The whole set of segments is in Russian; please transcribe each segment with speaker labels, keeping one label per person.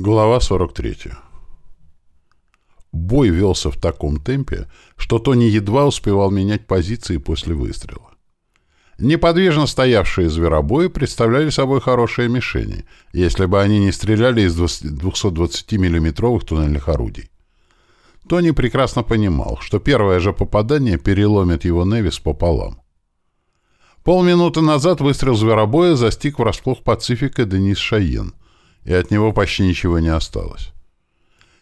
Speaker 1: Глава 43. Бой велся в таком темпе, что Тони едва успевал менять позиции после выстрела. Неподвижно стоявшие зверобои представляли собой хорошие мишени, если бы они не стреляли из 220 миллиметровых туннельных орудий. Тони прекрасно понимал, что первое же попадание переломит его Невис пополам. Полминуты назад выстрел зверобоя застиг врасплох Пацифика Денис Шайен — и от него почти ничего не осталось.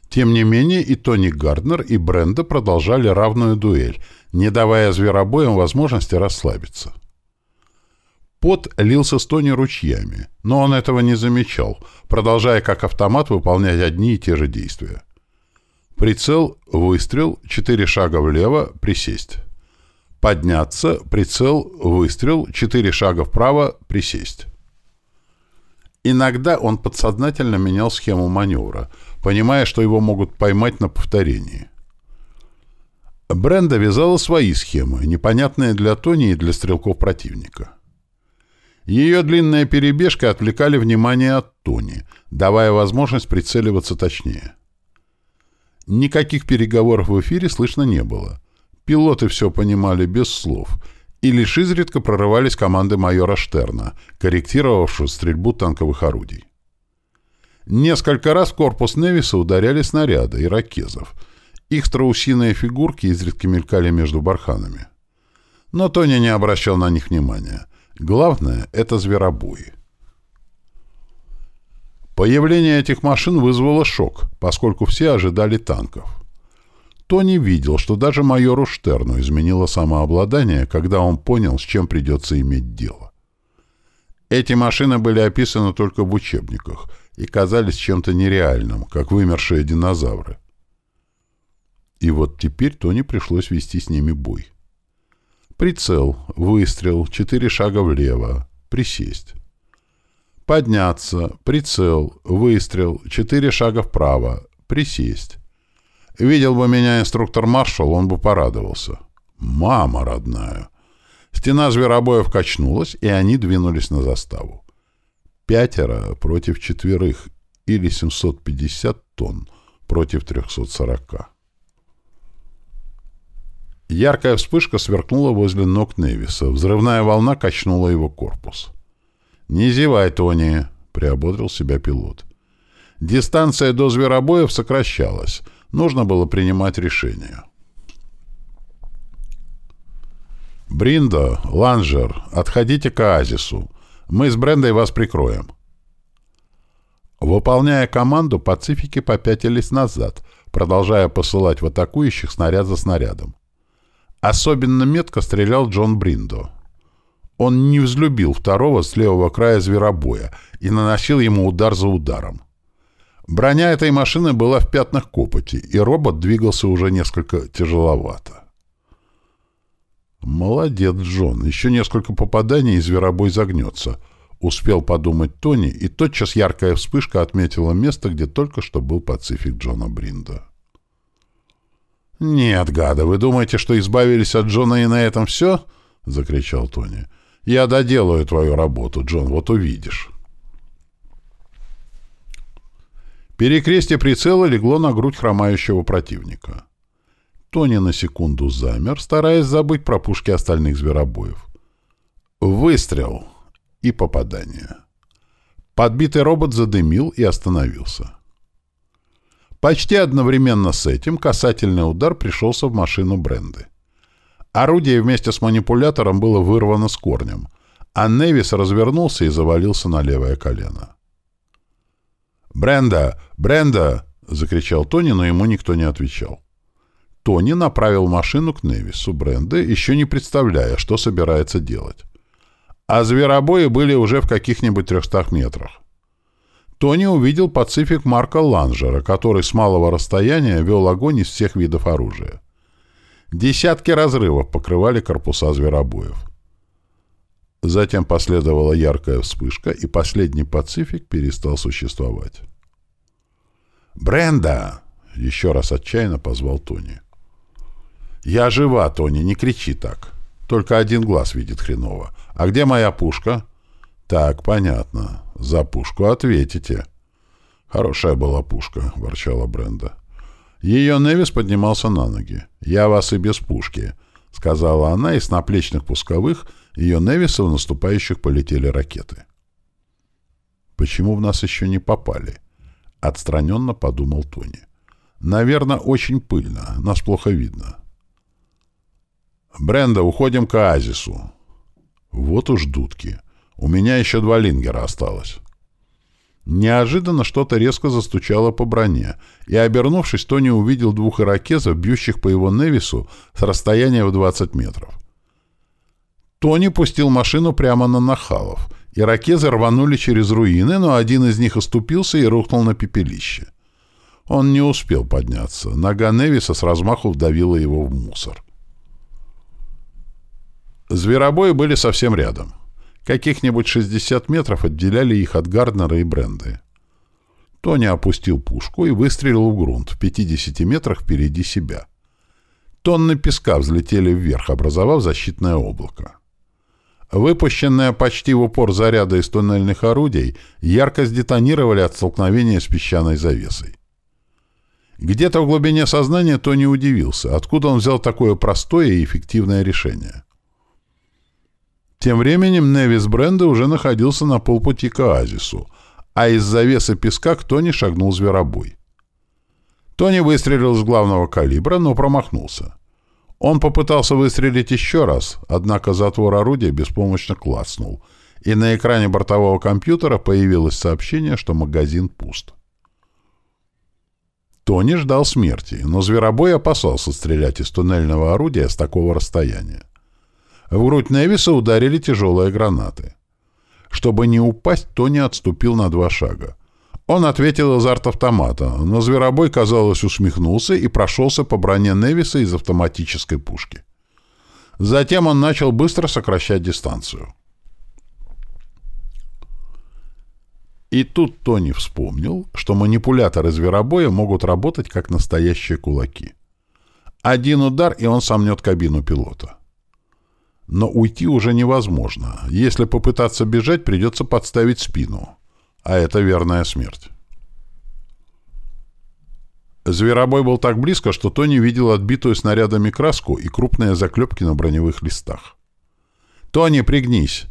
Speaker 1: Тем не менее, и Тони Гарднер, и Бренда продолжали равную дуэль, не давая зверобоям возможности расслабиться. Пот лился с Тони ручьями, но он этого не замечал, продолжая как автомат выполнять одни и те же действия. Прицел, выстрел, четыре шага влево, присесть. Подняться, прицел, выстрел, четыре шага вправо, присесть. Иногда он подсознательно менял схему маневра, понимая, что его могут поймать на повторении. Бренда вязала свои схемы, непонятные для Тони и для стрелков противника. Ее длинная перебежка отвлекали внимание от Тони, давая возможность прицеливаться точнее. Никаких переговоров в эфире слышно не было. Пилоты все понимали без слов — и лишь изредка прорывались команды майора Штерна, корректировавшего стрельбу танковых орудий. Несколько раз в корпус Невиса ударяли снаряды и ракезов. Их страусиные фигурки изредка мелькали между барханами. Но Тони не обращал на них внимания. Главное — это зверобои. Появление этих машин вызвало шок, поскольку все ожидали танков. Тони видел, что даже майору Штерну изменило самообладание, когда он понял, с чем придется иметь дело. Эти машины были описаны только в учебниках и казались чем-то нереальным, как вымершие динозавры. И вот теперь Тони пришлось вести с ними бой. Прицел, выстрел, четыре шага влево, присесть. Подняться, прицел, выстрел, четыре шага вправо, присесть. Видел бы меня инструктор маршал, он бы порадовался. Мама родная! Стена зверобоев качнулась, и они двинулись на заставу. Пятеро против четверых, или 750 тонн против 340. Яркая вспышка сверкнула возле ног Невиса. Взрывная волна качнула его корпус. «Не зевай, Тони!» — приободрил себя пилот. Дистанция до зверобоев сокращалась — Нужно было принимать решение. «Бриндо, Ланжер, отходите к оазису. Мы с Брендой вас прикроем». Выполняя команду, пацифики попятились назад, продолжая посылать в атакующих снаряд за снарядом. Особенно метко стрелял Джон Бриндо. Он не взлюбил второго с левого края зверобоя и наносил ему удар за ударом. Броня этой машины была в пятнах копоти, и робот двигался уже несколько тяжеловато. «Молодец, Джон. Еще несколько попаданий, и зверобой загнется», — успел подумать Тони, и тотчас яркая вспышка отметила место, где только что был пацифик Джона Бринда. «Нет, гада, вы думаете, что избавились от Джона и на этом все?» — закричал Тони. «Я доделаю твою работу, Джон, вот увидишь». Перекрестие прицела легло на грудь хромающего противника. Тони на секунду замер, стараясь забыть про пушки остальных зверобоев. Выстрел и попадание. Подбитый робот задымил и остановился. Почти одновременно с этим касательный удар пришелся в машину Бренды. Орудие вместе с манипулятором было вырвано с корнем, а Невис развернулся и завалился на левое колено. «Бренда! Бренда!» — закричал Тони, но ему никто не отвечал. Тони направил машину к Невису Бренда, еще не представляя, что собирается делать. А зверобои были уже в каких-нибудь трехстах метрах. Тони увидел пацифик Марка Ланжера, который с малого расстояния вел огонь из всех видов оружия. Десятки разрывов покрывали корпуса зверобоев. Затем последовала яркая вспышка, и последний «Пацифик» перестал существовать. «Бренда!» — еще раз отчаянно позвал Тони. «Я жива, Тони, не кричи так. Только один глаз видит хреново. А где моя пушка?» «Так, понятно. За пушку ответите». «Хорошая была пушка», — ворчала Бренда. Ее Невис поднимался на ноги. «Я вас и без пушки», — сказала она, и с наплечных пусковых ее Невиса в наступающих полетели ракеты. «Почему в нас еще не попали?» — отстраненно подумал Тони. «Наверное, очень пыльно. Нас плохо видно». «Бренда, уходим к оазису». «Вот уж дудки. У меня еще два лингера осталось». Неожиданно что-то резко застучало по броне, и, обернувшись, Тони увидел двух иракезов, бьющих по его Невису с расстояния в 20 метров. Тони пустил машину прямо на нахалов. Иракезы рванули через руины, но один из них оступился и рухнул на пепелище. Он не успел подняться. Нога Невиса с размаху вдавила его в мусор. Зверобои были совсем рядом. Каких-нибудь 60 метров отделяли их от Гарднера и Бренды. Тони опустил пушку и выстрелил в грунт в 50 метрах впереди себя. Тонны песка взлетели вверх, образовав защитное облако. Выпущенные почти в упор заряды из туннельных орудий ярко сдетонировали от столкновения с песчаной завесой. Где-то в глубине сознания Тони удивился, откуда он взял такое простое и эффективное решение. Тем временем Невис Бренда уже находился на полпути к оазису, а из завесы песка к Тони шагнул зверобой. Тони выстрелил с главного калибра, но промахнулся. Он попытался выстрелить еще раз, однако затвор орудия беспомощно клацнул, и на экране бортового компьютера появилось сообщение, что магазин пуст. Тони ждал смерти, но зверобой опасался стрелять из туннельного орудия с такого расстояния. В грудь Невиса ударили тяжелые гранаты. Чтобы не упасть, Тони отступил на два шага. Он ответил из арт-автомата, но зверобой, казалось, усмехнулся и прошелся по броне Невиса из автоматической пушки. Затем он начал быстро сокращать дистанцию. И тут Тони вспомнил, что манипуляторы зверобоя могут работать как настоящие кулаки. Один удар, и он сомнет кабину пилота. Но уйти уже невозможно. Если попытаться бежать, придется подставить спину. А это верная смерть. Зверобой был так близко, что Тони видел отбитую снарядами краску и крупные заклепки на броневых листах. «Тони, пригнись!»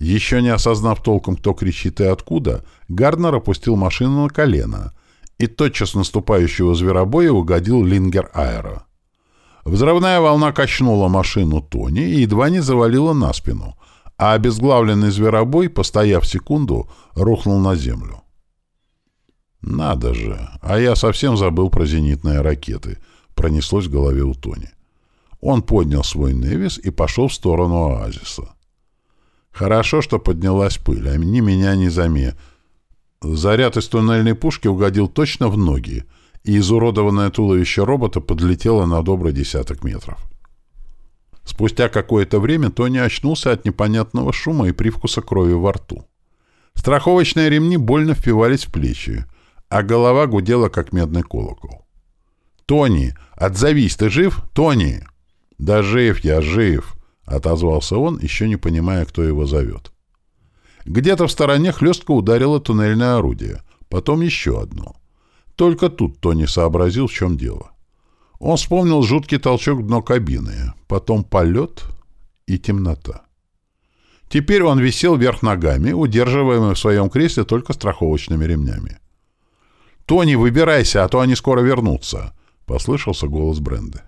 Speaker 1: Еще не осознав толком, кто кричит и откуда, Гарднер опустил машину на колено, и тотчас наступающего зверобоя угодил лингер аэро. Взрывная волна качнула машину Тони и едва не завалила на спину, а обезглавленный зверобой, постояв секунду, рухнул на землю. «Надо же! А я совсем забыл про зенитные ракеты», — пронеслось в голове у Тони. Он поднял свой Невис и пошел в сторону оазиса. Хорошо, что поднялась пыль, а ни меня, ни заме. Заряд из туннельной пушки угодил точно в ноги, и изуродованное туловище робота подлетело на добрый десяток метров. Спустя какое-то время Тони очнулся от непонятного шума и привкуса крови во рту. Страховочные ремни больно впивались в плечи, а голова гудела, как медный колокол. «Тони, отзовись, ты жив? Тони!» «Да жив я, жив!» — отозвался он, еще не понимая, кто его зовет. Где-то в стороне хлестко ударило туннельное орудие, потом еще одно. Только тут Тони сообразил, в чем дело. Он вспомнил жуткий толчок дно кабины, потом полет и темнота. Теперь он висел вверх ногами, удерживаемый в своем кресле только страховочными ремнями. «Тони, выбирайся, а то они скоро вернутся», — послышался голос Бренды.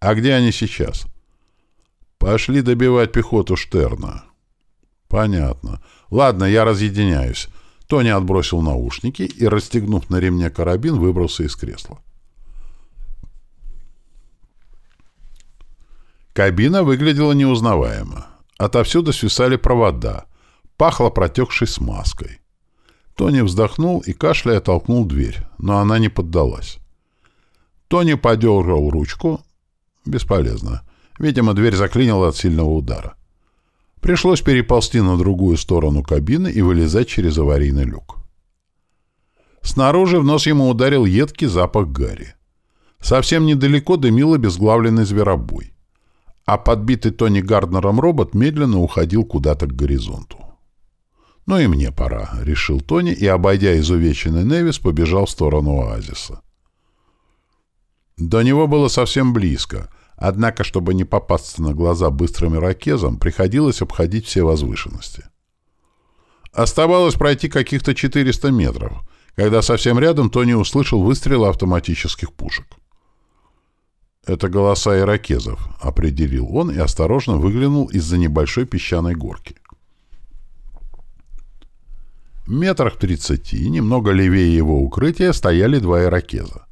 Speaker 1: «А где они сейчас?» «Пошли добивать пехоту Штерна». «Понятно. Ладно, я разъединяюсь. Тони отбросил наушники и, расстегнув на ремне карабин, выбрался из кресла. Кабина выглядела неузнаваемо. Отовсюду свисали провода. Пахло протекшей смазкой. Тони вздохнул и, кашляя, толкнул дверь, но она не поддалась. Тони подергал ручку. Бесполезно. Видимо, дверь заклинила от сильного удара. Пришлось переползти на другую сторону кабины и вылезать через аварийный люк. Снаружи в нос ему ударил едкий запах гари. Совсем недалеко дымил обезглавленный зверобой. А подбитый Тони Гарднером робот медленно уходил куда-то к горизонту. «Ну и мне пора», — решил Тони и, обойдя изувеченный Невис, побежал в сторону оазиса. До него было совсем близко, однако, чтобы не попасться на глаза быстрым ирокезам, приходилось обходить все возвышенности. Оставалось пройти каких-то 400 метров, когда совсем рядом Тони услышал выстрелы автоматических пушек. «Это голоса ирокезов», — определил он и осторожно выглянул из-за небольшой песчаной горки. Метрах тридцати, немного левее его укрытия, стояли два ирокеза.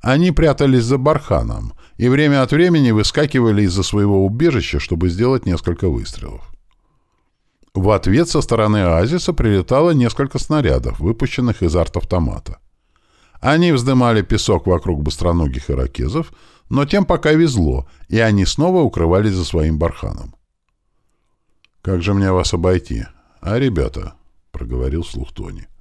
Speaker 1: Они прятались за барханом и время от времени выскакивали из-за своего убежища, чтобы сделать несколько выстрелов. В ответ со стороны оазиса прилетало несколько снарядов, выпущенных из арт-автомата. Они вздымали песок вокруг быстроногих ирокезов, но тем пока везло, и они снова укрывались за своим барханом. «Как же мне вас обойти? А, ребята?» — проговорил слух Тони. —